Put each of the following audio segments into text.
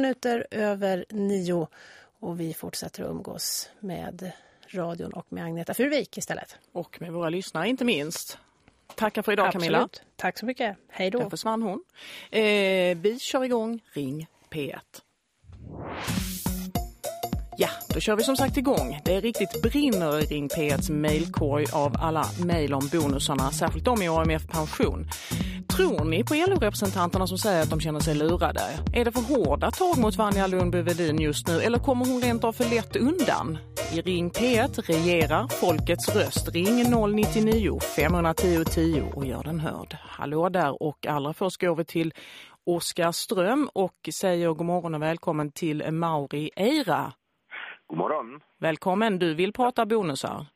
minuter över nio och vi fortsätter att umgås med radion och med Agneta Furvik istället. Och med våra lyssnare inte minst. Tackar för idag Absolut. Camilla. Tack så mycket. Hej då. Där försvann hon. Eh, vi kör igång Ring P1. Ja, kör vi som sagt igång. Det är riktigt brinner i Ring P1s mailkorg av alla mejl om bonusarna, särskilt de i AMF Pension. Tror ni på LO-representanterna som säger att de känner sig lurade? Är det för hårda tag mot Vanja Lundby-Vedin just nu eller kommer hon rent av för lätt undan? I Ring P1 regerar folkets röst. Ring 099 510 10 och gör den hörd. Hallå där och allra först går vi till Oskar Ström och säger god morgon och välkommen till Mauri Eira. God morgon. Välkommen, du vill prata bonusar.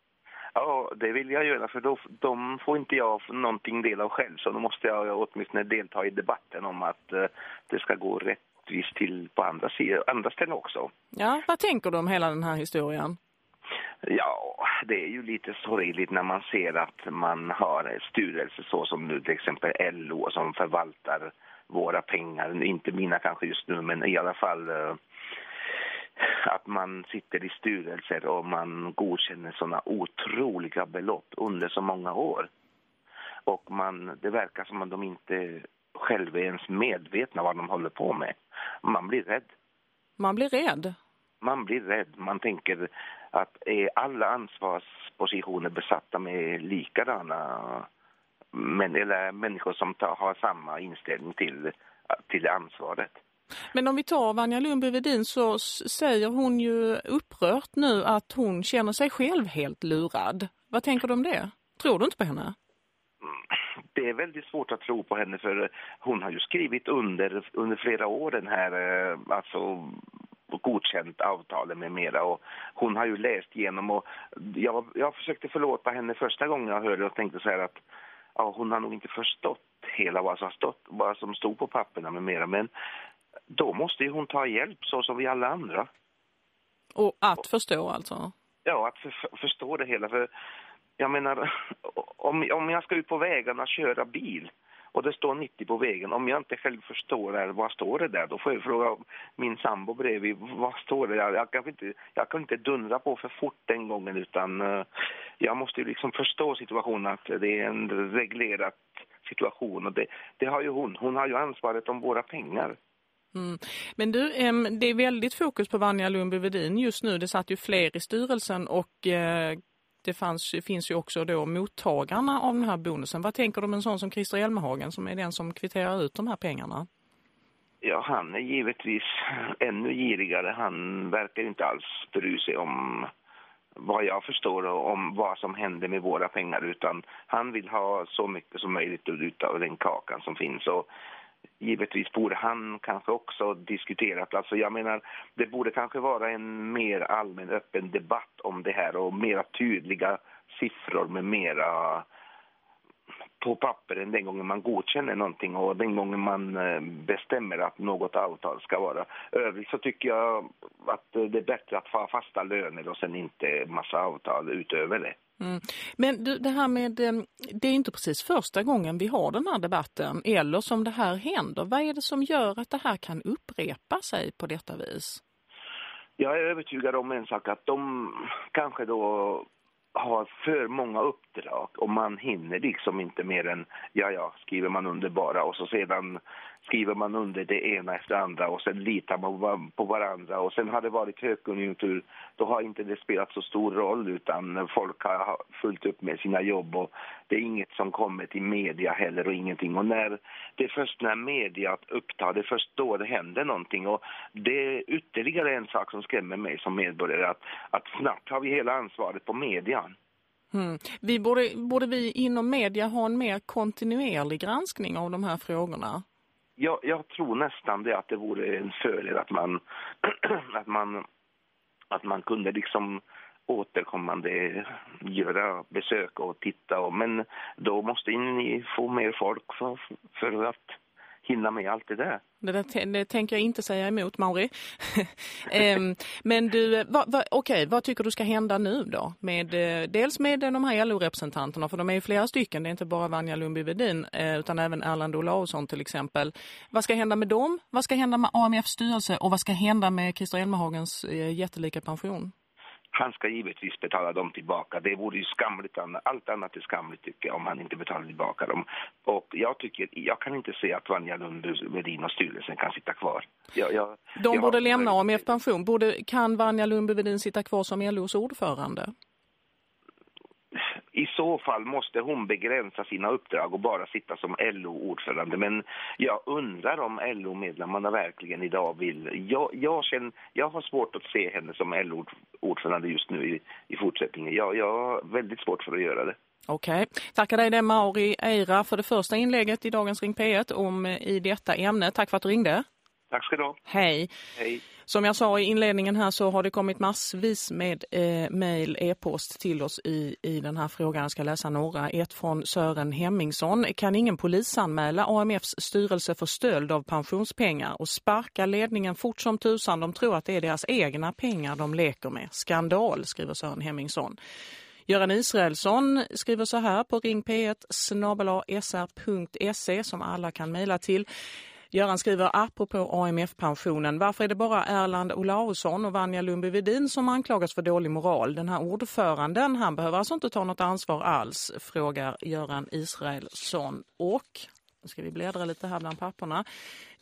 Ja, det vill jag göra för då, de får inte jag någonting del av själv så då måste jag åtminstone delta i debatten om att uh, det ska gå rättvist till på andra, andra ställen också. Ja, vad tänker du om hela den här historien? Ja, det är ju lite sorgligt när man ser att man har styrelse så som nu till exempel LO som förvaltar våra pengar. Inte mina kanske just nu men i alla fall uh, att man sitter i styrelser och man godkänner såna otroliga belopp under så många år. Och man, det verkar som att de inte själva är ens medvetna vad de håller på med. Man blir rädd. Man blir rädd? Man blir rädd. Man tänker att är alla ansvarspositioner besatta med likadana men, eller människor som tar, har samma inställning till, till ansvaret. Men om vi tar Vanja Lundby-Vedin så säger hon ju upprört nu att hon känner sig själv helt lurad. Vad tänker du om det? Tror du inte på henne? Mm. Det är väldigt svårt att tro på henne för hon har ju skrivit under under flera år den här eh, alltså godkänt avtalet med mera och hon har ju läst igenom och jag, jag försökte förlåta henne första gången jag hörde och tänkte så här att ja, hon har nog inte förstått hela vad som, stått, vad som stod på papperna med mera men då måste ju hon ta hjälp så som vi alla andra. Och att förstå alltså? Ja, att för, förstå det hela. För jag menar, om, om jag ska ut på vägarna och köra bil och det står 90 på vägen, om jag inte själv förstår där, vad står det där? Då får jag fråga min sambo bredvid, vad står det där? Jag kan inte, jag kan inte dundra på för fort den gången utan uh, jag måste ju liksom förstå situationen att det är en reglerad situation och det, det har ju hon. Hon har ju ansvaret om våra pengar. Mm. Men du, det är väldigt fokus på Vanja Lundby-Vedin just nu. Det satt ju fler i styrelsen och eh, det fanns, finns ju också då mottagarna av den här bonusen. Vad tänker du om en sån som Christer Elmehagen som är den som kvitterar ut de här pengarna? Ja, han är givetvis ännu girigare. Han verkar inte alls bry sig om vad jag förstår om vad som händer med våra pengar utan han vill ha så mycket som möjligt ut av den kakan som finns och givetvis borde han kanske också diskuterat. Alltså jag menar, det borde kanske vara en mer allmän öppen debatt om det här och mera tydliga siffror med mera på papper än den gången man godkänner någonting och den gången man eh, bestämmer att något avtal ska vara. Övrigt så tycker jag att eh, det är bättre att få fasta löner och sen inte massa avtal utöver det. Mm. Men du, det här med, eh, det är inte precis första gången vi har den här debatten eller som det här händer. Vad är det som gör att det här kan upprepa sig på detta vis? Jag är övertygad om en sak att de kanske då har för många uppdrag och man hinner liksom inte mer än, ja ja, skriver man under bara och så sedan skriver man under det ena efter andra och sen litar man på varandra och sen har det varit högkonjunktur då har inte det spelat så stor roll utan folk har fullt upp med sina jobb och det är inget som kommer till media heller och ingenting och när det är först när media upptar det är först då det händer någonting och det är ytterligare en sak som skrämmer mig som medborgare att, att snabbt har vi hela ansvaret på median. Mm. Vi borde, borde vi inom media ha en mer kontinuerlig granskning av de här frågorna? Jag, jag, tror nästan det att det vore en fördel att man, att man, att man kunde liksom återkommande göra besök och titta. Och, men då måste ni få mer folk för, för att hinna med allt det där. det, det tänker jag inte säga emot, Mauri. um, men du, va, va, okej, okay, vad tycker du ska hända nu då? Med, eh, dels med de här LO-representanterna, för de är ju flera stycken. Det är inte bara Vanja Lundby-Vedin, eh, utan även Erland Olausson till exempel. Vad ska hända med dem? Vad ska hända med AMFs styrelse? Och vad ska hända med Christer Elmahagens eh, jättelika pension? Han ska givetvis betala dem tillbaka. Det vore ju skamligt, allt annat är skamligt tycker jag om han inte betalar tillbaka dem. Och jag tycker, jag kan inte se att Vanja Lundby-Vedin och styrelsen kan sitta kvar. Jag, jag, De borde har... lämna AMF pension. Borde, kan Vanja Lundby-Vedin sitta kvar som LOs ordförande? I så fall måste hon begränsa sina uppdrag och bara sitta som LO-ordförande. Men jag undrar om LO-medlemmarna verkligen idag vill... Jag, jag, känner, jag har svårt att se henne som LO-ordförande just nu i, i fortsättningen. Jag, jag har väldigt svårt för att göra det. Okej. Okay. Tackar dig det Mauri Eira för det första inlägget i dagens Ring P1 om eh, i detta ämne. Tack för att du ringde. Tack ska du ha. Hej. Hej. Som jag sa i inledningen här så har det kommit massvis med eh, mejl, e-post till oss i, i den här frågan. Jag ska läsa några. Ett från Sören Hemmingsson. Kan ingen polisanmäla AMFs styrelse för stöld av pensionspengar och sparka ledningen fort som tusan? De tror att det är deras egna pengar de leker med. Skandal, skriver Sören Hemmingsson. Göran Israelsson skriver så här på ringp1 snabelasr.se som alla kan mejla till. Göran skriver apropå AMF-pensionen. Varför är det bara Erland Olausson och Vanja Lundby-Vedin som anklagas för dålig moral? Den här ordföranden, han behöver alltså inte ta något ansvar alls, frågar Göran Israelsson. Och, nu ska vi bläddra lite här bland papperna.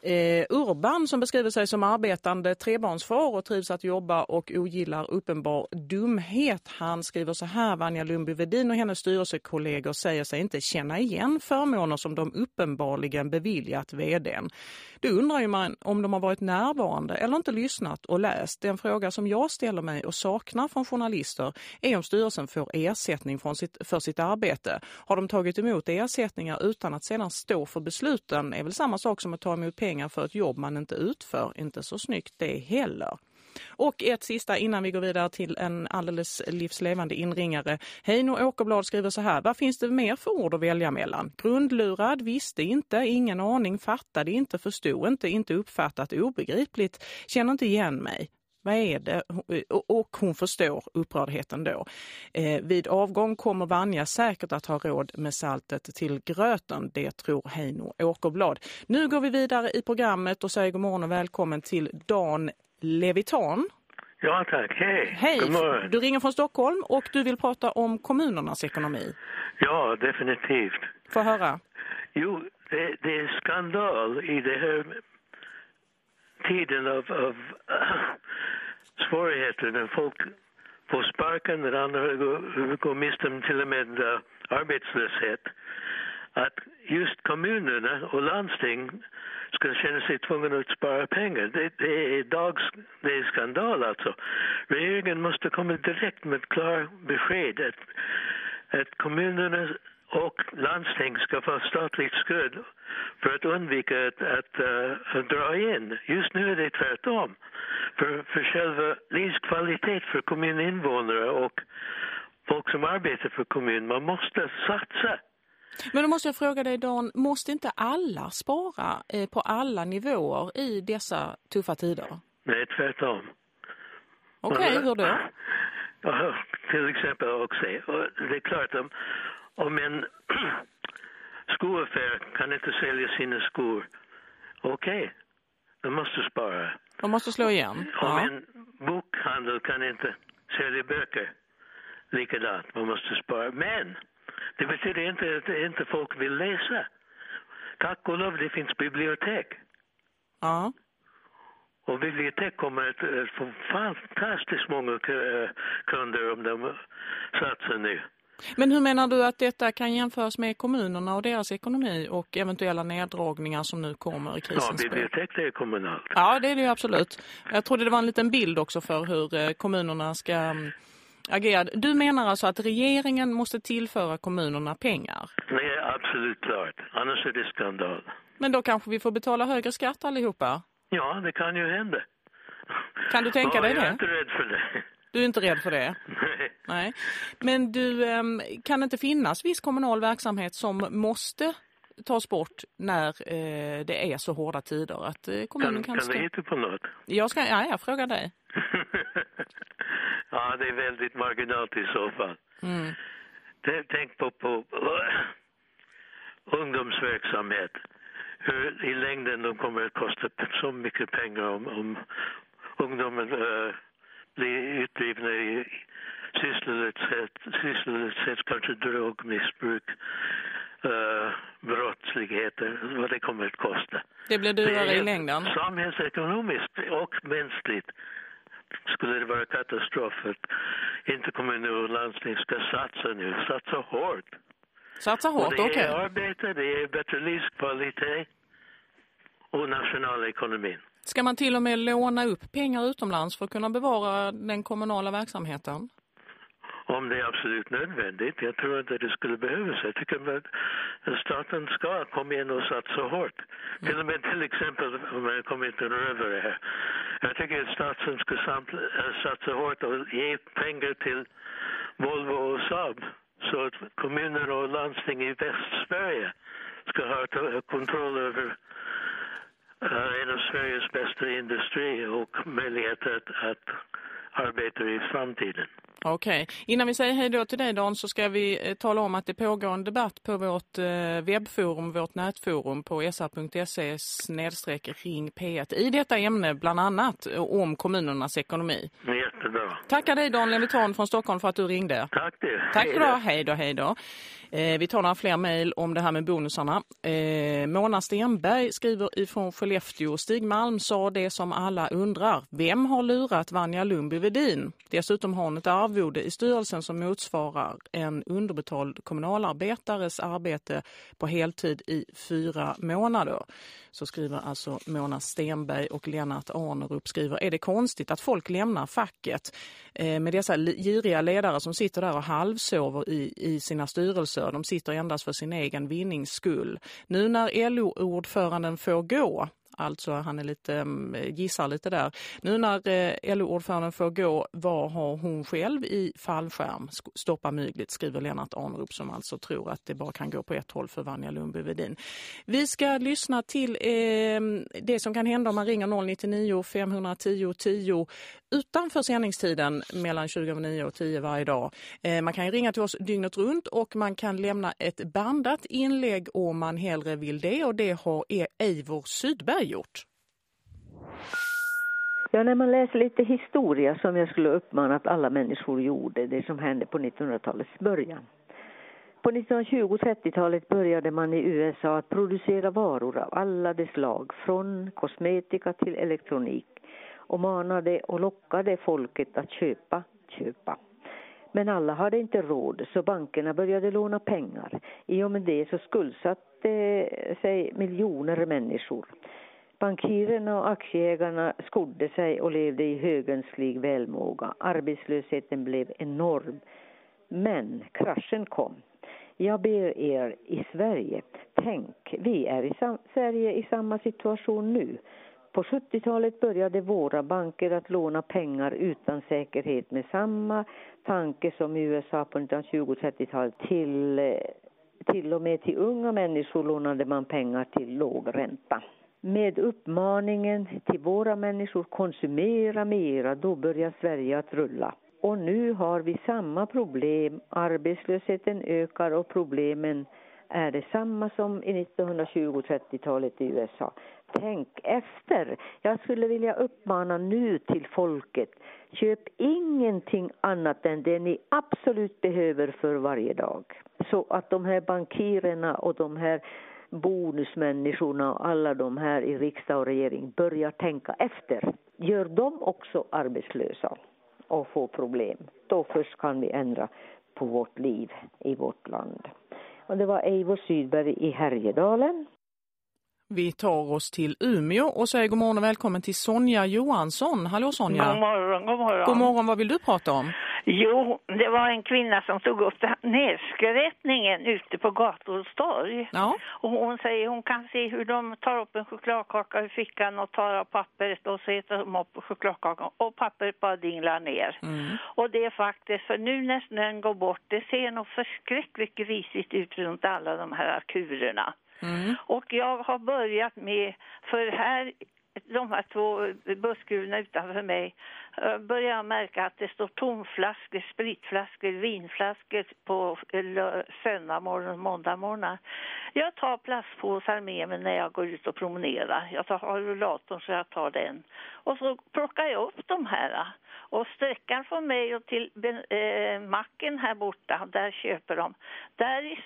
Eh, Urban som beskriver sig som arbetande trebarnsfar och trivs att jobba och ogillar uppenbar dumhet. Han skriver så här, Vanja Lundby-Vedin och hennes styrelsekollegor säger sig inte känna igen förmåner som de uppenbarligen beviljat vdn. Då undrar ju man om de har varit närvarande eller inte lyssnat och läst. Den fråga som jag ställer mig och saknar från journalister är om styrelsen får ersättning från sitt, för sitt arbete. Har de tagit emot ersättningar utan att sedan stå för besluten är väl samma sak som att ta emot pengar för ett jobb man inte utför. Inte så snyggt det heller. Och ett sista innan vi går vidare till en alldeles livslevande inringare. Heino Åkerblad skriver så här. Vad finns det mer för ord att välja mellan? Grundlurad, visste inte, ingen aning, fattade inte, förstod inte, inte uppfattat, obegripligt, känner inte igen mig. Vad är det? Och hon förstår upprördheten då. Eh, vid avgång kommer Vanja säkert att ha råd med saltet till gröten. Det tror Heino Åkerblad. Nu går vi vidare i programmet och säger god morgon och välkommen till Dan Levitan. Ja tack, hej. Hej, du ringer från Stockholm och du vill prata om kommunernas ekonomi. Ja, definitivt. Få höra. Jo, det, det är skandal i det här tiden av, av svårigheter när folk får sparken, när andra går, går miste om till och med eh, arbetslöshet. Att just kommunerna och landsting ska känna sig tvungna att spara pengar. Det, det, är dags, det är skandal alltså. Regeringen måste komma direkt med klar besked att, att kommunerna och landsting ska få statligt stöd för att undvika att, att, uh, dra in. Just nu är det tvärtom. För, för själva livskvalitet för kommuninvånare och folk som arbetar för kommunen. Man måste satsa. Men då måste jag fråga dig Dan, måste inte alla spara eh, på alla nivåer i dessa tuffa tider? Nej, tvärtom. Okej, okay, hur då? Ja, till exempel också. Det är klart om, om en skoaffär kan inte sälja sina skor, okej, okay, de måste spara. De måste slå igen. Om ja. en bokhandel kan inte sälja böcker, likadant, man måste spara. Men det betyder inte att inte folk vill läsa. Tack och lov, det finns bibliotek. Ja. Och bibliotek kommer att få fantastiskt många kunder om de satsar nu. Men hur menar du att detta kan jämföras med kommunerna och deras ekonomi och eventuella neddragningar som nu kommer i krisens Ja, bibliotek det är kommunalt. Ja, det är det ju absolut. Jag trodde det var en liten bild också för hur eh, kommunerna ska mm, agera. Du menar alltså att regeringen måste tillföra kommunerna pengar? Nej, absolut klart. Annars är det skandal. Men då kanske vi får betala högre skatt allihopa? Ja, det kan ju hända. Kan du tänka dig det? Jag är inte rädd för det. Du är inte rädd för det? Nej. Nej. Men du, ehm, kan det inte finnas viss kommunal verksamhet som måste tas bort när eh, det är så hårda tider att eh, kommunen kan... Kan, kan du hitta på något? Jag ska, ja, jag frågar dig. ja, det är väldigt marginalt i så fall. Mm. Tänk på, på ungdomsverksamhet. Hur i längden de kommer att kosta så mycket pengar om, om ungdomen uh, blir utdrivna i sysslolöshet, sysslolöshet kanske drogmissbruk, uh, brottsligheter, vad det kommer att kosta. Det blir dyrare det i längden? Samhällsekonomiskt och mänskligt skulle det vara katastrof att inte kommuner och landsting ska satsa nu, satsa hårt. Satsa hårt, okej. Det är okay. arbete, det är bättre livskvalitet och nationalekonomin. Ska man till och med låna upp pengar utomlands för att kunna bevara den kommunala verksamheten? Om det är absolut nödvändigt. Jag tror inte det skulle behövas. Jag tycker att staten ska komma in och satsa hårt. Mm. Till och med till exempel, om jag kommer inte över det här. Jag tycker att staten ska äh, satsa hårt och ge pengar till Volvo och Saab så att kommuner och landsting i Västsverige ska ha kontroll över Eh, en av Sveriges bästa industri och möjligheter att, att arbeta i framtiden. Okej. Okay. Innan vi säger hej då till dig Dan så ska vi eh, tala om att det pågår en debatt på vårt eh, webbforum, vårt nätforum på sa.se snedstreck ring P1 i detta ämne bland annat eh, om kommunernas ekonomi. Jättebra. Tackar dig Dan Leviton från Stockholm för att du ringde. Tack det. Tack för det. Hej då, hej då. Eh, vi tar några fler mejl om det här med bonusarna. Eh, Mona Stenberg skriver ifrån Skellefteå. Stig Malm sa det som alla undrar. Vem har lurat Vanja Lundby-Vedin? Dessutom har hon ett arvode i styrelsen som motsvarar en underbetald kommunalarbetares arbete på heltid i fyra månader. Så skriver alltså Mona Stenberg och Lennart Arnerup skriver. Är det konstigt att folk lämnar facket eh, med dessa giriga ledare som sitter där och halvsover i, i sina styrelser? De sitter endast för sin egen vinnings skull. Nu när LO-ordföranden får gå Alltså han är lite, mm, gissar lite där. Nu när eh, LO-ordföranden får gå, vad har hon själv i fallskärm? Stoppa mygligt, skriver Lennart Arnrup som alltså tror att det bara kan gå på ett håll för Vanja Lundby-Vedin. Vi ska lyssna till eh, det som kan hända om man ringer 099 510 10 utanför sändningstiden mellan 20.09 och 10 varje dag. Eh, man kan ringa till oss dygnet runt och man kan lämna ett bandat inlägg om man hellre vill det och det har e- Eivor Sydberg gjort. Ja, när man läser lite historia som jag skulle uppmana att alla människor gjorde, det som hände på 1900-talets början. På 1920-30-talet började man i USA att producera varor av alla de slag, från kosmetika till elektronik och manade och lockade folket att köpa, köpa. Men alla hade inte råd så bankerna började låna pengar. I och med det så skuldsatte sig miljoner människor. Bankirerna och aktieägarna skodde sig och levde i högönsklig välmåga. Arbetslösheten blev enorm. Men kraschen kom. Jag ber er i Sverige, tänk, vi är i Sverige i samma situation nu. På 70-talet började våra banker att låna pengar utan säkerhet med samma tanke som i USA på 1920-30-talet. Till, eh, till och med till unga människor lånade man pengar till låg ränta. Med uppmaningen till våra människor konsumera mera, då börjar Sverige att rulla. Och nu har vi samma problem. Arbetslösheten ökar och problemen är detsamma som i 1920-30-talet i USA. Tänk efter. Jag skulle vilja uppmana nu till folket. Köp ingenting annat än det ni absolut behöver för varje dag. Så att de här bankirerna och de här bonusmänniskorna och alla de här i riksdag och regering börjar tänka efter. Gör de också arbetslösa och får problem. Då först kan vi ändra på vårt liv i vårt land. Och det var Eivor Sydberg i Härjedalen. Vi tar oss till Umeå och säger god morgon och välkommen till Sonja Johansson. Hallå Sonja. God morgon, god morgon. God morgon, vad vill du prata om? Jo, det var en kvinna som tog upp nedskräpningen ute på gator och torg. Ja. Och hon säger hon kan se hur de tar upp en chokladkaka ur fickan och tar av pappret och så äter de upp chokladkakan och pappret bara dinglar ner. Mm. Och det är faktiskt, för nu när snön går bort, det ser nog förskräckligt grisigt ut runt alla de här kurerna. Mm. Och jag har börjat med, för här de här två busskulorna utanför mig eh, börjar jag märka att det står tomflaskor, spritflaskor, vinflaskor på eh, söndag morgon och måndag morgon. Jag tar plastpåsar med mig när jag går ut och promenerar. Jag tar rullatorn så jag tar den. Och så plockar jag upp de här. Och sträckan från mig och till äh, macken här borta, där köper de. Där i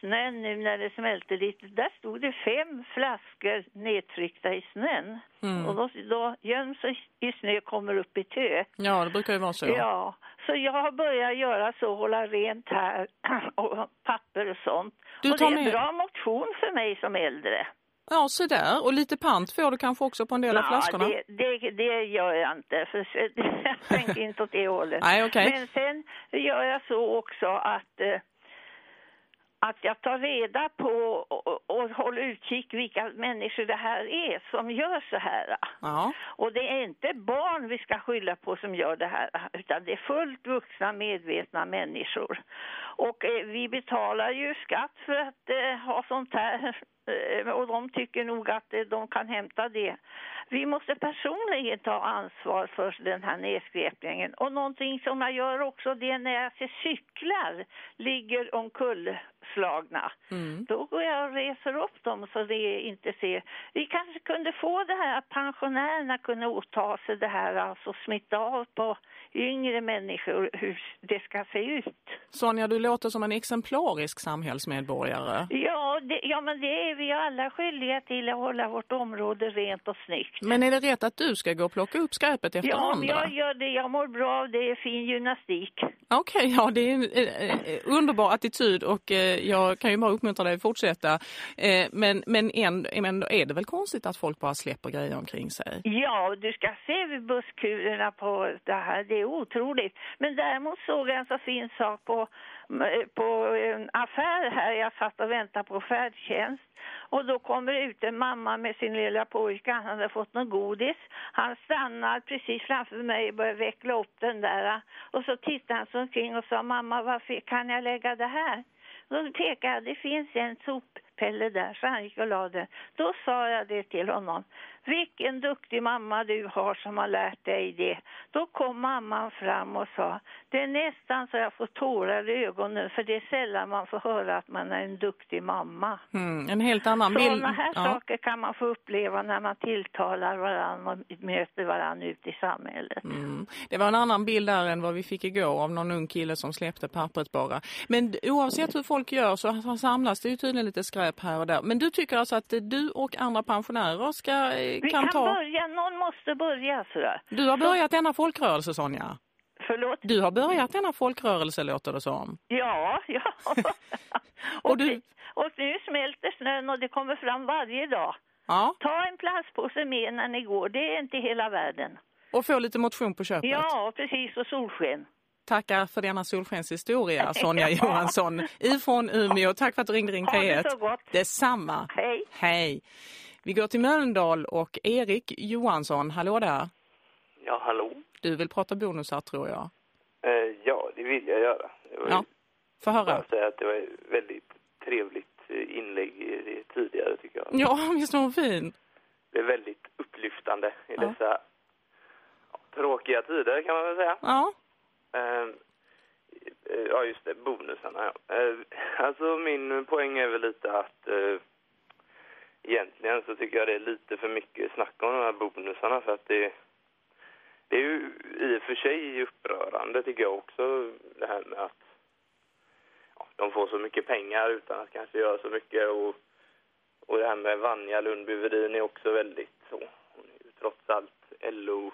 snön nu när det smälter lite, där stod det fem flaskor nedtryckta i snön. Mm. Och då, då göms i snö kommer upp i tö. Ja, det brukar ju vara så. Ja, så jag har börjat göra så, hålla rent här och papper och sånt. Du och det är en med... bra motion för mig som äldre. Ja, så där. Och lite pant får du kanske också på en del av flaskorna? Det, det, det gör jag inte, för jag tänker inte åt det hållet. Nej, okay. Men sen gör jag så också att, eh, att jag tar reda på och, och håller utkik vilka människor det här är som gör så här. Ja. Och det är inte barn vi ska skylla på som gör det här, utan det är fullt vuxna medvetna människor. Och eh, vi betalar ju skatt för att eh, ha sånt här Eh, och de tycker nog att eh, de kan hämta det. Vi måste personligen ta ansvar för den här nedskräpningen. Och någonting som jag gör också det är när jag ser cyklar ligger omkullslagna. Mm. Då går jag och reser upp dem så det inte ser. Vi kanske kunde få det här att pensionärerna kunde åta sig det här, alltså smitta av på yngre människor hur det ska se ut. Sonja, du låter som en exemplarisk samhällsmedborgare. Ja, det, ja men det är vi alla skyldiga till att hålla vårt område rent och snyggt. Men är det rätt att du ska gå och plocka upp skräpet efter ja, andra? Ja, jag gör det. Jag mår bra av det. är fin gymnastik. Okej, okay, ja det är en eh, underbar attityd och eh, jag kan ju bara uppmuntra dig att fortsätta. Eh, men, men, ändå, är det väl konstigt att folk bara släpper grejer omkring sig? Ja, du ska se vid busskulorna på det här. Det är otroligt. Men däremot såg jag en så fin sak på, på en affär här. Jag satt och väntade på färdtjänst. Och då kommer ut en mamma med sin lilla pojke. Han hade fått någon godis. Han stannar precis framför mig och börjar veckla upp den där. Och så tittar han sig omkring och sa, mamma varför kan jag lägga det här? Då pekade jag, det finns en soppelle där, så han gick och la den. Då sa jag det till honom. Vilken duktig mamma du har som har lärt dig det. Då kom mamman fram och sa, det är nästan så jag får tårar i ögonen för det är sällan man får höra att man är en duktig mamma. Mm, en helt annan bild. Sådana här ja. saker kan man få uppleva när man tilltalar varandra och möter varandra ute i samhället. Mm. Det var en annan bild där än vad vi fick igår av någon ung kille som släppte pappret bara. Men oavsett hur folk gör så samlas det ju tydligen lite skräp här och där. Men du tycker alltså att du och andra pensionärer ska eh, vi kan, ta... börja, någon måste börja sådär. Du har börjat denna folkrörelse, Sonja. Förlåt? Du har börjat denna folkrörelse, låter det som. Ja, ja. och, och, du... och nu smälter snön och det kommer fram varje dag. Ja. Ta en plastpåse med när ni går, det är inte hela världen. Och få lite motion på köpet. Ja, precis, och solsken. Tackar för denna solskenshistoria, Sonja Johansson ifrån Umeå. Tack för att du ringde Ring P1. Ha det så gott. Detsamma. Hej. Hej. Vi går till Mölndal och Erik Johansson, hallå där. Ja, hallå. Du vill prata bonusar tror jag. Eh, ja, det vill jag göra. ja, få höra. Jag säga att det var ett väldigt trevligt eh, inlägg tidigare tycker jag. Ja, visst var hon fin. Det är väldigt upplyftande i ja. dessa tråkiga tider kan man väl säga. Ja. Uh, ja, just det, bonusarna. Ja. Uh, alltså min poäng är väl lite att uh, egentligen så tycker jag det är lite för mycket snack om de här bonusarna för att det, det är ju i och för sig upprörande tycker jag också det här med att ja, de får så mycket pengar utan att kanske göra så mycket och, och det här med Vanja Lundby Vedin är också väldigt så. Hon är ju trots allt LO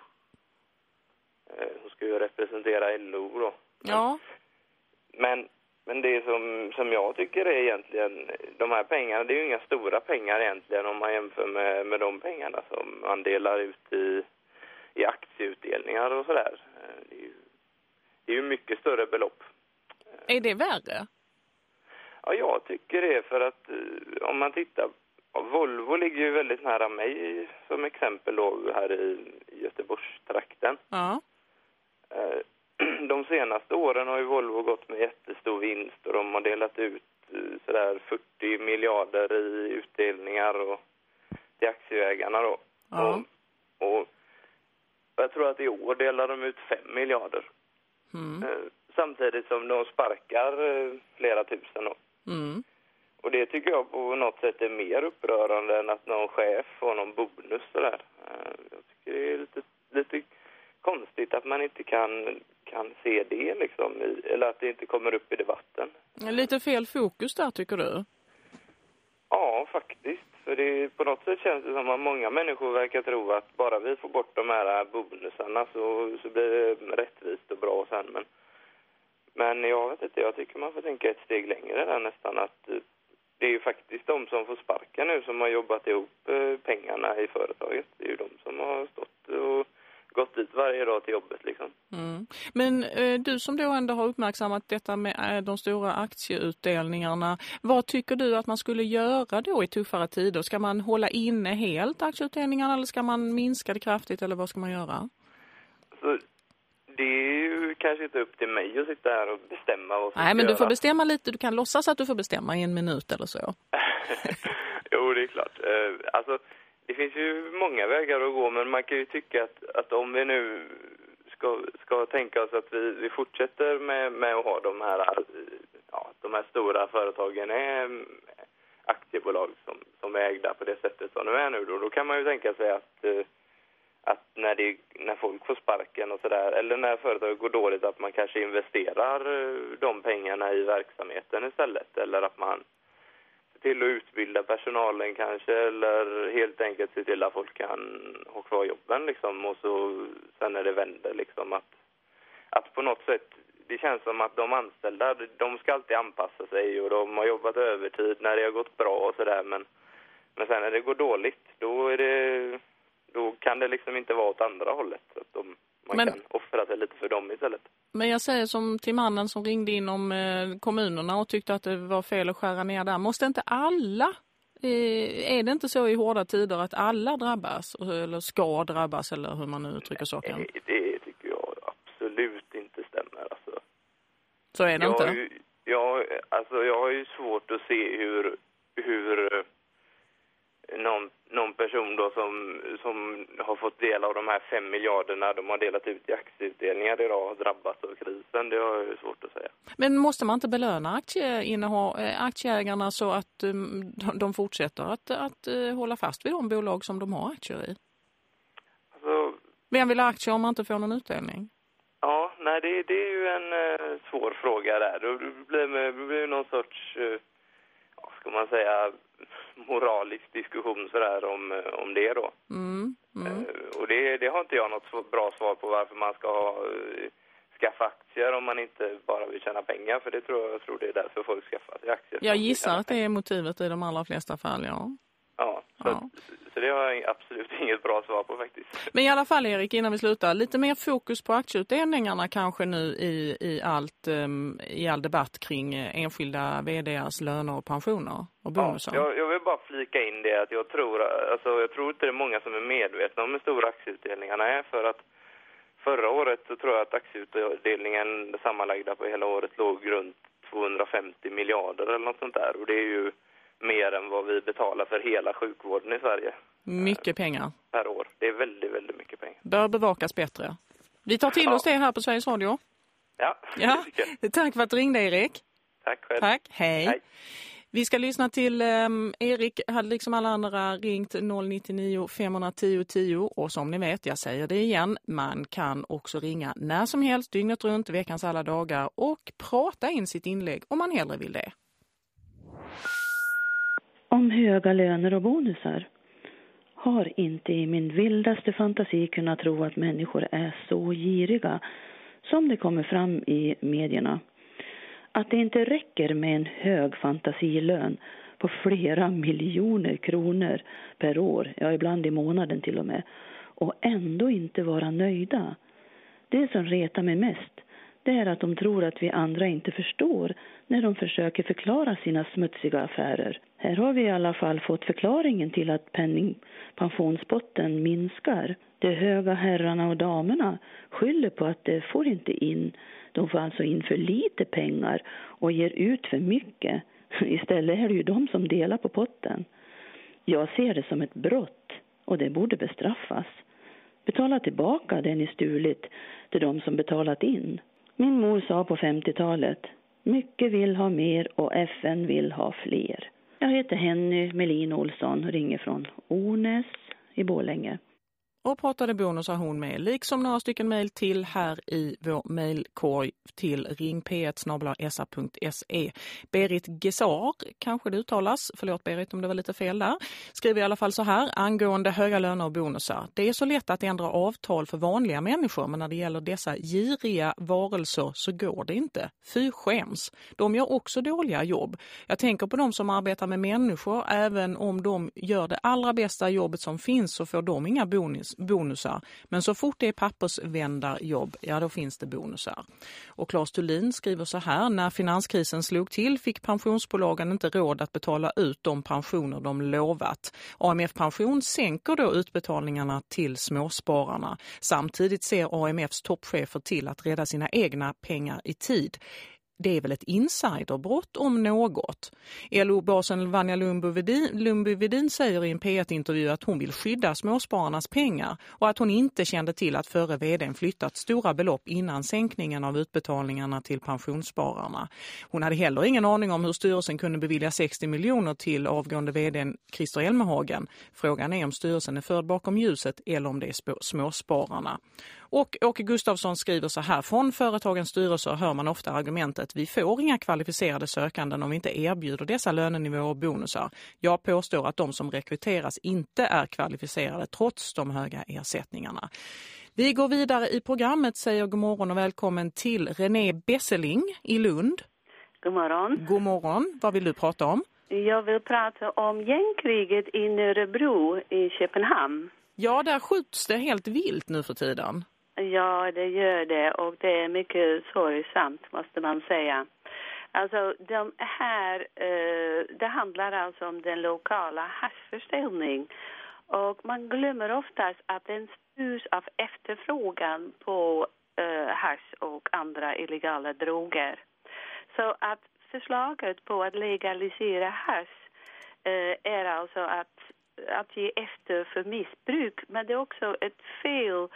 eh, hon ska ju representera LO då. Ja. Men men det som, som jag tycker är egentligen, de här pengarna, det är ju inga stora pengar egentligen om man jämför med, med de pengarna som man delar ut i, i aktieutdelningar och sådär. Eh, det är ju, det är ju mycket större belopp. Är det värre? Ja, jag tycker det för att eh, om man tittar, Volvo ligger ju väldigt nära mig som exempel då här i, i Göteborgstrakten. Ja. De senaste åren har ju Volvo gått med jättestor vinst och de har delat ut eh, sådär 40 miljarder i utdelningar och till aktieägarna då. Ja. Och, och jag tror att i år delar de ut 5 miljarder. Mm. Eh, samtidigt som de sparkar eh, flera tusen då. Mm. Och det tycker jag på något sätt är mer upprörande än att någon chef får någon bonus sådär. Jag tycker det är lite, lite konstigt att man inte kan, kan se det liksom, eller att det inte kommer upp i debatten. Lite fel fokus där tycker du? Ja, faktiskt. För det, på något sätt känns det som att många människor verkar tro att bara vi får bort de här bonusarna så, så blir det rättvist och bra sen. Men, men jag vet inte, jag tycker man får tänka ett steg längre där nästan. att eh, Det är ju faktiskt de som får sparka nu som har jobbat ihop eh, pengarna i företaget. Det är ju de som har stått dit varje dag till jobbet liksom. Mm. Men eh, du som då ändå har uppmärksammat detta med eh, de stora aktieutdelningarna, vad tycker du att man skulle göra då i tuffare tider? Ska man hålla inne helt aktieutdelningarna eller ska man minska det kraftigt eller vad ska man göra? Så det är ju kanske inte upp till mig att sitta här och bestämma vad Nej, men du får bestämma lite. Du kan låtsas att du får bestämma i en minut eller så. jo, det är klart. Eh, alltså, det finns ju många vägar att gå, men man kan ju tycka att, att om vi nu ska, ska tänka oss att vi, vi fortsätter med, med att ha de här, ja, de här stora företagen är aktiebolag som, som är ägda på det sättet som de är nu då, då kan man ju tänka sig att eh, att när, det, när folk får sparken och sådär, eller när företaget går dåligt, att man kanske investerar eh, de pengarna i verksamheten istället. Eller att man ser till att utbilda personalen kanske, eller helt enkelt se till att folk kan ha kvar jobben liksom. Och så sen när det vänder liksom att, att på något sätt, det känns som att de anställda, de ska alltid anpassa sig och de har jobbat övertid när det har gått bra och sådär. Men, men sen när det går dåligt, då är det då kan det liksom inte vara åt andra hållet. Så att de, man Men- kan offra sig lite för dem istället. Men jag säger som till mannen som ringde in om eh, kommunerna och tyckte att det var fel att skära ner där. Måste inte alla, eh, är det inte så i hårda tider att alla drabbas eller ska drabbas eller hur man nu uttrycker saken? Nej, Det tycker jag absolut inte stämmer. Alltså. Så är det jag, inte. ju, jag, alltså, jag har ju svårt att se hur, hur eh, någon, någon person då som, som har fått del av de här fem miljarderna de har delat ut i aktieutdelningar idag har drabbats av krisen. Det har jag svårt att säga. Men måste man inte belöna aktieinnehav, eh, aktieägarna så att eh, de- fortsätter att, att eh, hålla fast vid de bolag som de har aktier i? Alltså, Vem vill ha aktier om man inte får någon utdelning? Ja, nej det, det är ju en eh, svår fråga där. Det blir, det blir någon sorts, ska man säga, moralisk diskussion sådär om, eh, om det då. Mm, mm. Eh, och det, det har inte jag något bra svar på varför man ska ha, eh, skaffa aktier om man inte bara vill tjäna pengar. För det tror jag, jag tror det är därför folk skaffar sig aktier. Jag gissar att det är motivet i de allra flesta fall, ja. Ja, så, Ja. så det har jag absolut inget bra svar på faktiskt. Men i alla fall Erik, innan vi slutar, lite mer fokus på aktieutdelningarna kanske nu i, i, allt, ehm, i all debatt kring eh, enskilda vdrs löner och pensioner och bonusar. Ja, jag, jag vill bara flika in det att jag tror, alltså, jag tror inte det är många som är medvetna om hur stora aktieutdelningarna är för att förra året så tror jag att aktieutdelningen sammanlagda på hela året låg runt 250 miljarder eller något sånt där och det är ju mer än vad vi betalar för hela sjukvården i Sverige Mycket pengar. per år. Det är väldigt, väldigt mycket pengar. Bör bevakas bättre. Vi tar till Ja. oss det här på Sveriges Radio. Ja, Ja. Tack för att du ringde Erik. Tack själv. Tack, hej. Hej. Vi ska lyssna till um, Erik hade liksom alla andra ringt 099 510 10 och som ni vet, jag säger det igen, man kan också ringa när som helst, dygnet runt, veckans alla dagar och prata in sitt inlägg om man hellre vill det om höga löner och bonusar. Har inte i min vildaste fantasi kunnat tro att människor är så giriga som det kommer fram i medierna. Att det inte räcker med en hög fantasilön på flera miljoner kronor per år, ja ibland i månaden till och med, och ändå inte vara nöjda. Det som retar mig mest det är att de tror att vi andra inte förstår när de försöker förklara sina smutsiga affärer. Här har vi i alla fall fått förklaringen till att penningpensionspotten minskar. De höga herrarna och damerna skyller på att de får inte in, de får alltså in för lite pengar och ger ut för mycket. Istället är det ju de som delar på potten. Jag ser det som ett brott och det borde bestraffas. Betala tillbaka det ni stulit till de som betalat in. Min mor sa på 50-talet, mycket vill ha mer och FN vill ha fler. Jag heter Henny Melin Olsson och ringer från Ornäs i Bålänge och pratade bonusar hon med, liksom några stycken mejl till här i vår mejlkorg till ringp1 e. Berit Gesar, kanske det uttalas, förlåt Berit om det var lite fel där, skriver i alla fall så här, angående höga löner och bonusar. Det är så lätt att ändra avtal för vanliga människor, men när det gäller dessa giriga varelser så går det inte. Fy skäms. De gör också dåliga jobb. Jag tänker på de som arbetar med människor, även om de gör det allra bästa jobbet som finns så får de inga bonus bonusar. Men så fort det är pappersvändarjobb, ja då finns det bonusar. Och Claes Thulin skriver så här, när finanskrisen slog till fick pensionsbolagen inte råd att betala ut de pensioner de lovat. AMF Pension sänker då utbetalningarna till småspararna. Samtidigt ser AMFs toppchefer till att rädda sina egna pengar i tid det är väl ett insiderbrott om något. LO-basen Vanja Lundby-Vedin säger i en P1-intervju att hon vill skydda småspararnas pengar och att hon inte kände till att före vdn flyttat stora belopp innan sänkningen av utbetalningarna till pensionsspararna. Hon hade heller ingen aning om hur styrelsen kunde bevilja 60 miljoner till avgående vdn Christer Elmehagen. Frågan är om styrelsen är förd bakom ljuset eller om det är småspararna. Och Åke Gustafsson skriver så här, från företagens styrelser hör man ofta argumentet vi får inga kvalificerade sökanden om vi inte erbjuder dessa lönenivåer och bonusar. Jag påstår att de som rekryteras inte är kvalificerade trots de höga ersättningarna. Vi går vidare i programmet, säger god morgon och välkommen till René Besseling i Lund. God morgon. God morgon. Vad vill du prata om? Jag vill prata om gängkriget i Nörebro i Köpenhamn. Ja, där skjuts det helt vilt nu för tiden. Ja, det gör det och det är mycket sorgsamt måste man säga. Alltså de här, eh, det handlar alltså om den lokala haschförsäljning och man glömmer oftast att den styrs av efterfrågan på eh, hasch och andra illegala droger. Så att förslaget på att legalisera hasch eh, är alltså att, att ge efter för missbruk men det är också ett fel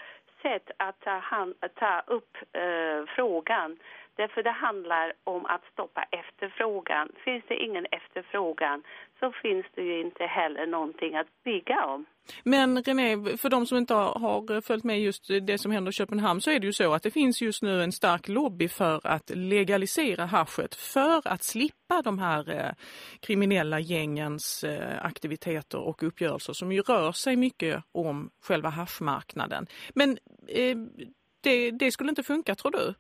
sätt att ta, hand, ta upp eh, frågan. Därför det handlar om att stoppa efterfrågan. Finns det ingen efterfrågan så finns det ju inte heller någonting att bygga om. Men René, för de som inte har följt med just det som händer i Köpenhamn så är det ju så att det finns just nu en stark lobby för att legalisera haschet för att slippa de här eh, kriminella gängens eh, aktiviteter och uppgörelser som ju rör sig mycket om själva haschmarknaden. Men eh, det, det skulle inte funka tror du?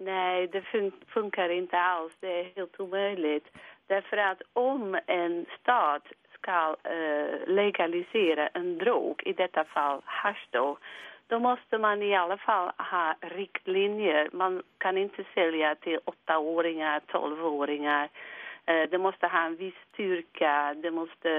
Nej, det fun funkar inte alls. Det är helt omöjligt. Därför att om en stat ska eh, legalisera en drog, i detta fall hash då, då måste man i alla fall ha riktlinjer. Man kan inte sälja till åttaåringar, tolvåringar. Eh, det måste ha en viss styrka, det måste,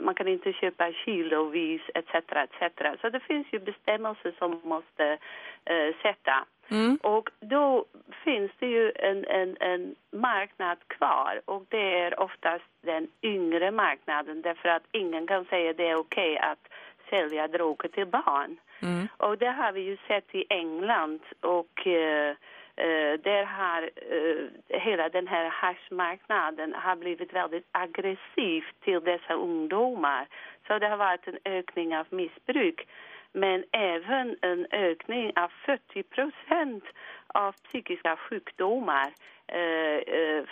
man kan inte köpa kilovis etc. etc. Så det finns ju bestämmelser som måste eh, sätta. Mm. Och då finns det ju en, en, en marknad kvar och det är oftast den yngre marknaden därför att ingen kan säga det är okej okay att sälja droger till barn. Mm. Och det har vi ju sett i England och uh, uh, där har uh, hela den här hashmarknaden har blivit väldigt aggressiv till dessa ungdomar. Så det har varit en ökning av missbruk men även en ökning av 40 procent av psykiska sjukdomar eh, eh,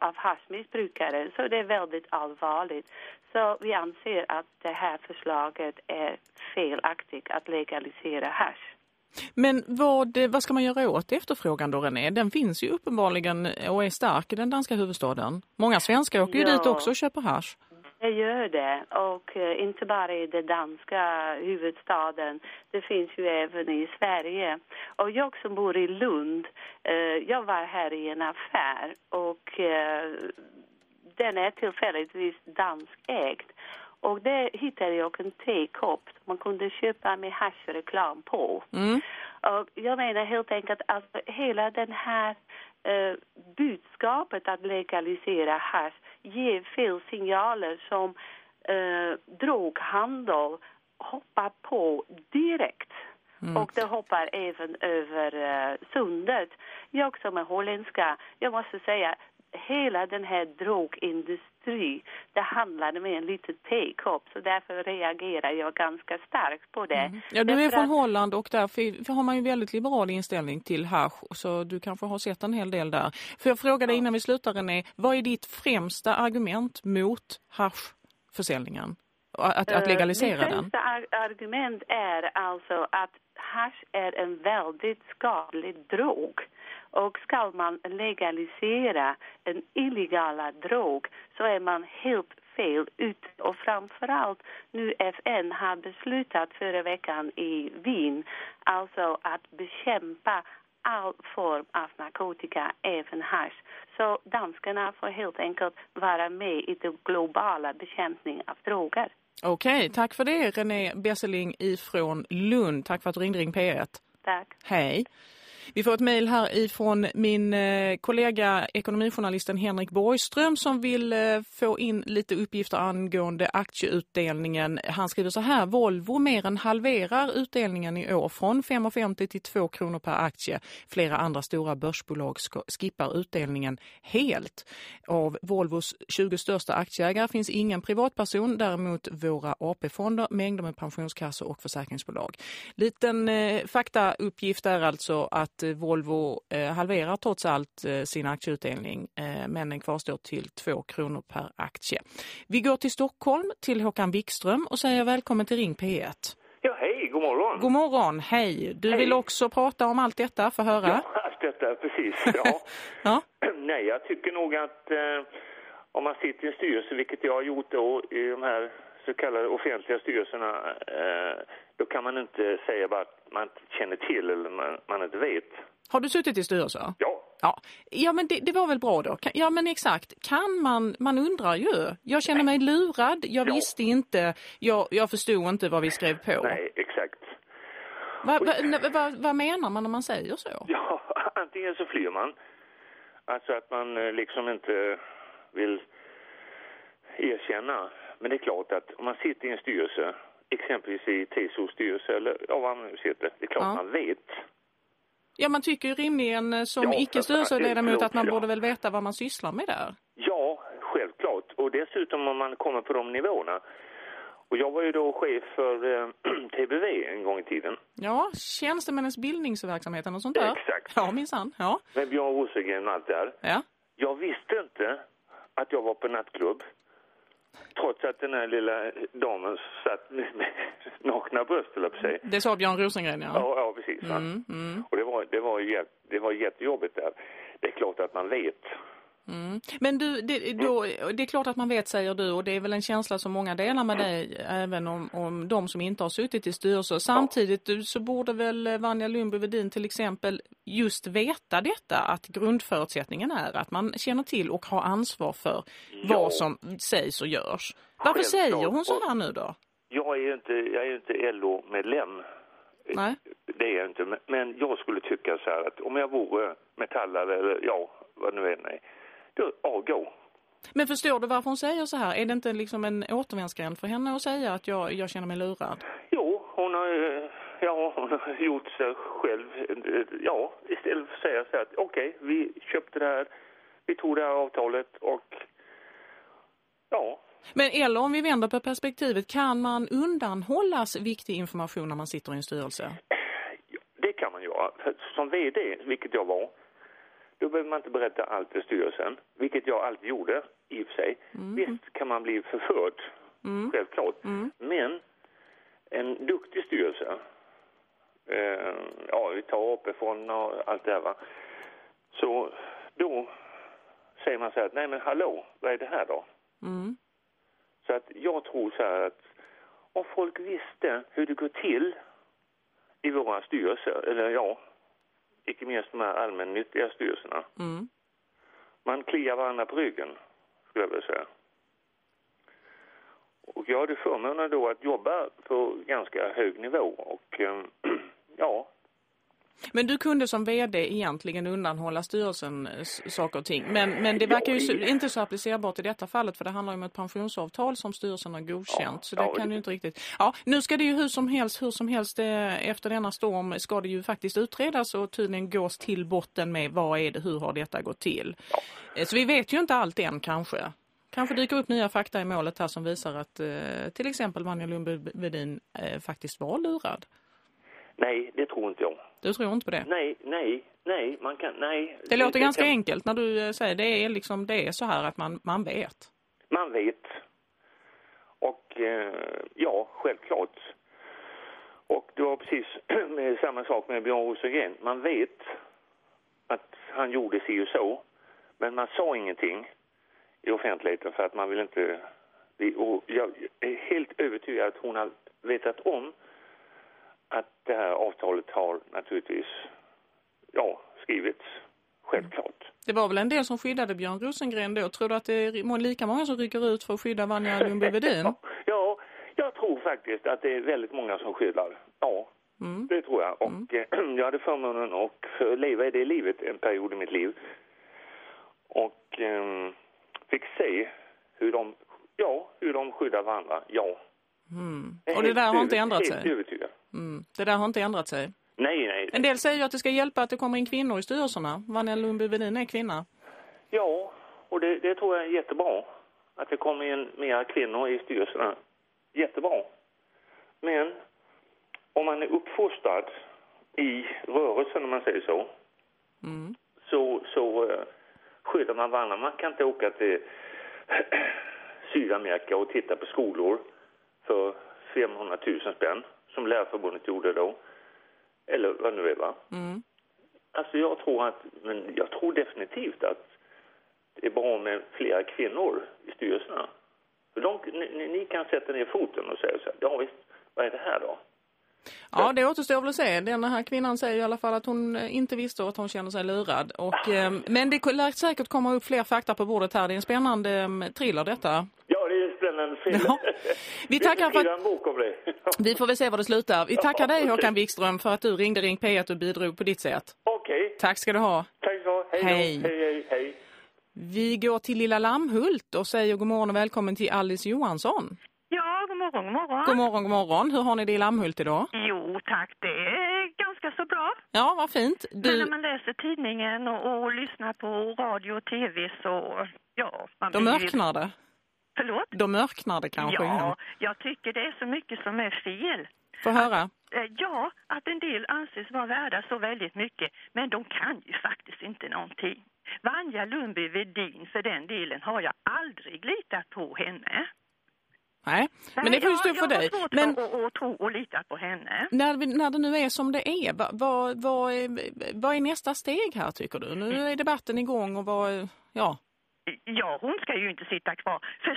av haschmissbrukare. Så det är väldigt allvarligt. Så vi anser att det här förslaget är felaktigt att legalisera hasch. Men vad, vad ska man göra åt efterfrågan då René? Den finns ju uppenbarligen och är stark i den danska huvudstaden. Många svenskar åker ja. ju dit också och köper hasch. Det gör det. Och uh, inte bara i den danska huvudstaden. Det finns ju även i Sverige. Och jag som bor i Lund, uh, jag var här i en affär och uh, den är tillfälligtvis danskägd. Och där hittade jag en tekopp man kunde köpa med haschreklam på. Mm. Och jag menar helt enkelt att hela den här budskapet att legalisera hasch ger fel signaler som eh, droghandel hoppar på direkt. Mm. Och det hoppar även över uh, sundet. Jag som är holländska, jag måste säga, hela den här drogindustri, det handlade med en liten tekopp så därför reagerar jag ganska starkt på det. Mm. Ja, du är från. Holland och därför har man ju väldigt liberal inställning till hash så du kanske har sett en hel del där. För jag frågade ja. innan vi slutar René, vad är ditt främsta argument mot hashförsäljningen? Att, att legalisera uh, den? Det främsta argument är alltså att hash är en väldigt skadlig drog. Och ska man legalisera en illegala drog så är man helt fel ute. Och framförallt nu FN har beslutat förra veckan i Wien alltså att bekämpa all form av narkotika, även hash. Så danskarna får helt enkelt vara med i den globala bekämpningen av droger. Okej, okay, tack för det René Besseling ifrån Lund. Tack för att du ringde Ring P1. Tack. Hej. Vi får ett mejl här ifrån min eh, kollega ekonomijournalisten Henrik Borgström som vill eh, få in lite uppgifter angående aktieutdelningen. Han skriver så här, Volvo mer än halverar utdelningen i år från 5,50 till 2 kronor per aktie. Flera andra stora börsbolag skippar utdelningen helt. Av Volvos 20 största aktieägare finns ingen privatperson, däremot våra AP-fonder, mängder med pensionskassor och försäkringsbolag. Liten eh, faktauppgift är alltså att att eh, Volvo eh, halverar trots allt eh, sin aktieutdelning men den kvarstår till 2 kronor per aktie. Vi går till Stockholm till Håkan Wikström och säger välkommen till Ring P1. Ja, hej, god morgon. God morgon, hej. Du hej. vill också prata om allt detta, för höra? Ja, allt detta, precis. Ja. ja. Nej, jag tycker nog att eh, om man sitter i en styrelse, vilket jag har gjort då i de här så kallade offentliga styrelserna, eh, då kan man inte säga bara att man inte känner till eller man, man inte vet. Har du suttit i styrelser? Ja. Ja, ja men det, det, var väl bra då. Ja men exakt, kan man, man undrar ju. Jag känner mig lurad, jag ja. visste inte, jag, jag förstod inte vad vi skrev på. Nej, exakt. Va, va, va, vad menar man när man säger så? Ja, antingen så flyr man. Alltså att man eh, liksom inte vill erkänna. Men det är klart att om man sitter i en styrelse exempelvis i TSOs styrelse eller nu sitter. Det är klart ja. man vet. Ja, man tycker ju rimligen eh, som ja, icke-styrelseledamot att man ja. borde väl veta vad man sysslar med där. Ja, självklart. Och dessutom om man kommer på de nivåerna. Och jag var ju då chef för eh, TBV en gång i tiden. Ja, tjänstemännens bildningsverksamheten och sånt där. Exakt. Ja, minsann. Ja. Med Björn Rosengren och allt där. Ja. Jag visste inte att jag var på nattklubb. Trots att den här lilla damen satt med nakna bröst, eller på sig. Det sa Björn Rosengren, ja. Ja, ja precis. Mm, mm. Och det var, det, var, det var jättejobbigt där. Det är klart att man vet. Mm. Men du, det, då, det är klart att man vet, säger du, och det är väl en känsla som många delar med dig, även om, om de som inte har suttit i styrelser. Samtidigt så borde väl Vanja Lundby-Vedin till exempel just veta detta, att grundförutsättningen är att man känner till och har ansvar för ja. vad som sägs och görs. Varför säger hon så här nu då? Jag är ju inte, jag är inte LO-medlem. Nej. Det är jag inte, men jag skulle tycka så här att om jag vore metallare eller ja, vad nu är, nej avgå. Men förstår du varför hon säger så här? Är det inte liksom en återvändsgränd för henne att säga att jag, jag känner mig lurad? Jo, hon har, ja, hon har gjort sig själv. Ja, istället för att säga så här att okej, okay, vi köpte det här, vi tog det här avtalet och ja. Men eller om vi vänder på perspektivet, kan man undanhållas viktig information när man sitter i en styrelse? Det kan man göra. Som vd, vilket jag var, då behöver man inte berätta allt för styrelsen, vilket jag alltid gjorde i och för sig. Mm. Visst kan man bli förförd, mm. självklart. Mm. Men en duktig styrelse, eh, ja vi tar AP-fonden och allt det här va. Så då säger man så här att nej men hallå, vad är det här då? Mm. Så att jag tror så här att om folk visste hur det går till i våra styrelser, eller ja, icke minst de här allmännyttiga styrelserna. Mm. Man kliar varandra på ryggen, skulle jag vilja säga. Och jag hade förmånen då att jobba på ganska hög nivå och äh, ja, Men du kunde som vd egentligen undanhålla styrelsen eh, saker och ting. Men, men det verkar ju inte så applicerbart i detta fallet för det handlar om ett pensionsavtal som styrelsen har godkänt. Så det kan ju inte riktigt. Ja, nu ska det ju hur som helst, hur som helst eh, efter denna storm ska det ju faktiskt utredas och tydligen gås till botten med vad är det, hur har detta gått till. Eh, så vi vet ju inte allt än kanske. Kanske dyker upp nya fakta i målet här som visar att eh, till exempel Vanja Lundby-Vedin eh, faktiskt var lurad. Nej, det tror inte jag. Du tror inte på det? Nej, nej, nej, man kan, nej. Det låter det, ganska kan... enkelt när du eh, säger det är liksom det är så här att man, man vet. Man vet. Och eh, ja, självklart. Och det var precis med samma sak med Björn Rosengren. Man vet att han gjorde sig och så. Men man sa ingenting i offentligheten för att man vill inte... Och jag är helt övertygad att hon har vetat om att det här avtalet har naturligtvis ja, skrivits självklart. Det var väl en del som skyddade Björn Rosengren då? Tror du att det är lika många som rycker ut för att skydda Vanja Lundby-Vedin? ja, ja, jag tror faktiskt att det är väldigt många som skyddar. Ja, mm. det tror jag. Och mm. jag hade förmånen att leva i det livet en period i mitt liv. Och um, fick se hur de, ja, hur de skyddar varandra, ja. Mm. Och det där har inte ändrat sig? Helt övertygad. Mm. Det där har inte ändrat sig? Nej, nej. En del säger ju att det ska hjälpa att det kommer in kvinnor i styrelserna. Vanja Lundby-Vedin är kvinna. Ja, och det, det, tror jag är jättebra. Att det kommer in mer kvinnor i styrelserna. Jättebra. Men om man är uppfostrad i rörelsen, om man säger så, mm. så, så uh, skyddar man varandra. Man kan inte åka till Sydamerika och titta på skolor för 500 000 spänn som Lärarförbundet gjorde då. Eller vad nu är va? Mm. Alltså jag tror att, men jag tror definitivt att det är bra med flera kvinnor i styrelserna. För de, ni, ni kan sätta ner foten och säga så här, ja visst, vad är det här då? Ja, det återstår väl att se. Den här kvinnan säger i alla fall att hon eh, inte visste och att hon känner sig lurad. Och, eh, men det lär säkert komma upp fler fakta på bordet här. Det är en spännande eh, thriller detta. Ja, det är en spännande film. Ja. Vi tackar för en bok om det. Vi får väl se vad det slutar. Vi tackar dig okay. Håkan Wikström för att du ringde Ring P1 och bidrog på ditt sätt. Okej. Okay. Tack ska du ha. Tack så. Hej. Hej. hej, hej, hej. Vi går till Lilla Lammhult och säger god morgon och välkommen till Alice Johansson. Ja, god morgon, god morgon. God morgon, god morgon. Hur har ni det i Lammhult idag? Jo, tack. Det är ganska så bra. Ja, vad fint. Du... Men när man läser tidningen och, och lyssnar på radio och tv så, ja... Man De mörknar det. Förlåt? De mörknar det kanske Ja, igen. jag tycker det är så mycket som är fel. Få höra. Att, eh, ja, att en del anses vara värda så väldigt mycket, men de kan ju faktiskt inte någonting. Vanja Lundby Vedin, för den delen, har jag aldrig litat på henne. Nej, men det får ju stå för dig. Jag har men att tro och lita på henne. När, när det nu är som det är, vad, vad, vad, är, vad är nästa steg här tycker du? Nu är debatten igång och vad, ja... Ja, hon ska ju inte sitta kvar. För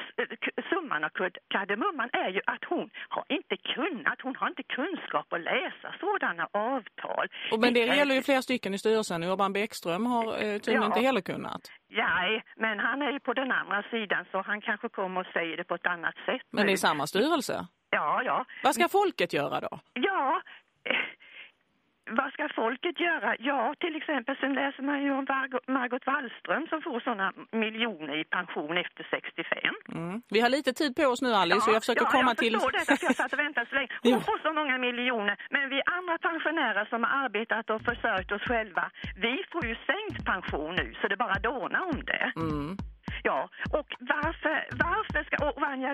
summan av kardemumman är ju att hon har inte kunnat, hon har inte kunskap att läsa sådana avtal. Och men det, det gäller ju flera stycken i styrelsen. Urban Bäckström har eh, tydligen ja. inte heller kunnat. Nej, men han är ju på den andra sidan så han kanske kommer att säga det på ett annat sätt. Men det är samma styrelse? Ja, ja. Vad ska folket göra då? Ja, vad ska folket göra? Ja, till exempel sen läser man ju om Margot Wallström som får sådana miljoner i pension efter 65. Mm. Vi har lite tid på oss nu Alice ja, så jag försöker ja, komma jag till... Ja, jag förstår jag satt och väntade så länge. Hon ja. får så många miljoner. Men vi andra pensionärer som har arbetat och försörjt oss själva, vi får ju sänkt pension nu så det bara dånar om det. Mm. Ja, och varför, varför ska... Och Vanja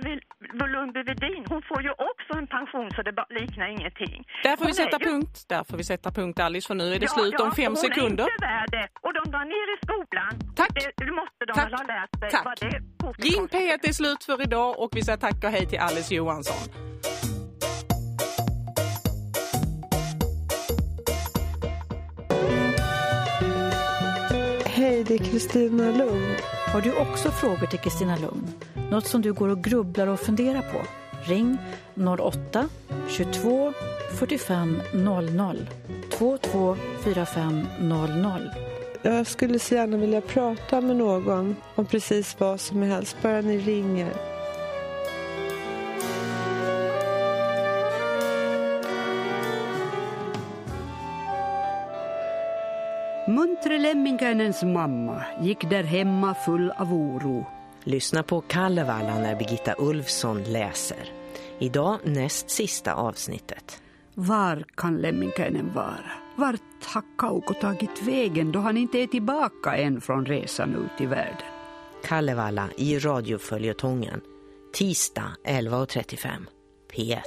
Lundby Vedin, hon får ju också en pension så det liknar ingenting. Där får vi sätta ju... punkt. Där får vi sätta punkt Alice för nu är det ja, slut ja, om fem hon sekunder. Hon är inte värd det. Och de drar ner i skolan. Tack. Det, det måste de tack. ha lärt sig. Tack. Vad det Gin P1 är slut för idag och vi säger tack och hej till Alice Johansson. Hej, det är Kristina Lund. Har du också frågor till Kristina Lugn? Något som du går och grubblar och funderar på? Ring 08 22 45 00 22 45 00. Jag skulle så gärna vilja prata med någon om precis vad som helst, bara ni ringer. Muntre Lemminkäinens mamma gick där hemma full av oro. Lyssna på Kalevala när Birgitta Ulfsson läser. Idag näst sista avsnittet. Var kan Lemminkäinen vara? Vart har Kauko tagit vägen då han inte är tillbaka än från resan ut i världen? Kalevala i radioföljetongen. Tisdag 11.35. P1.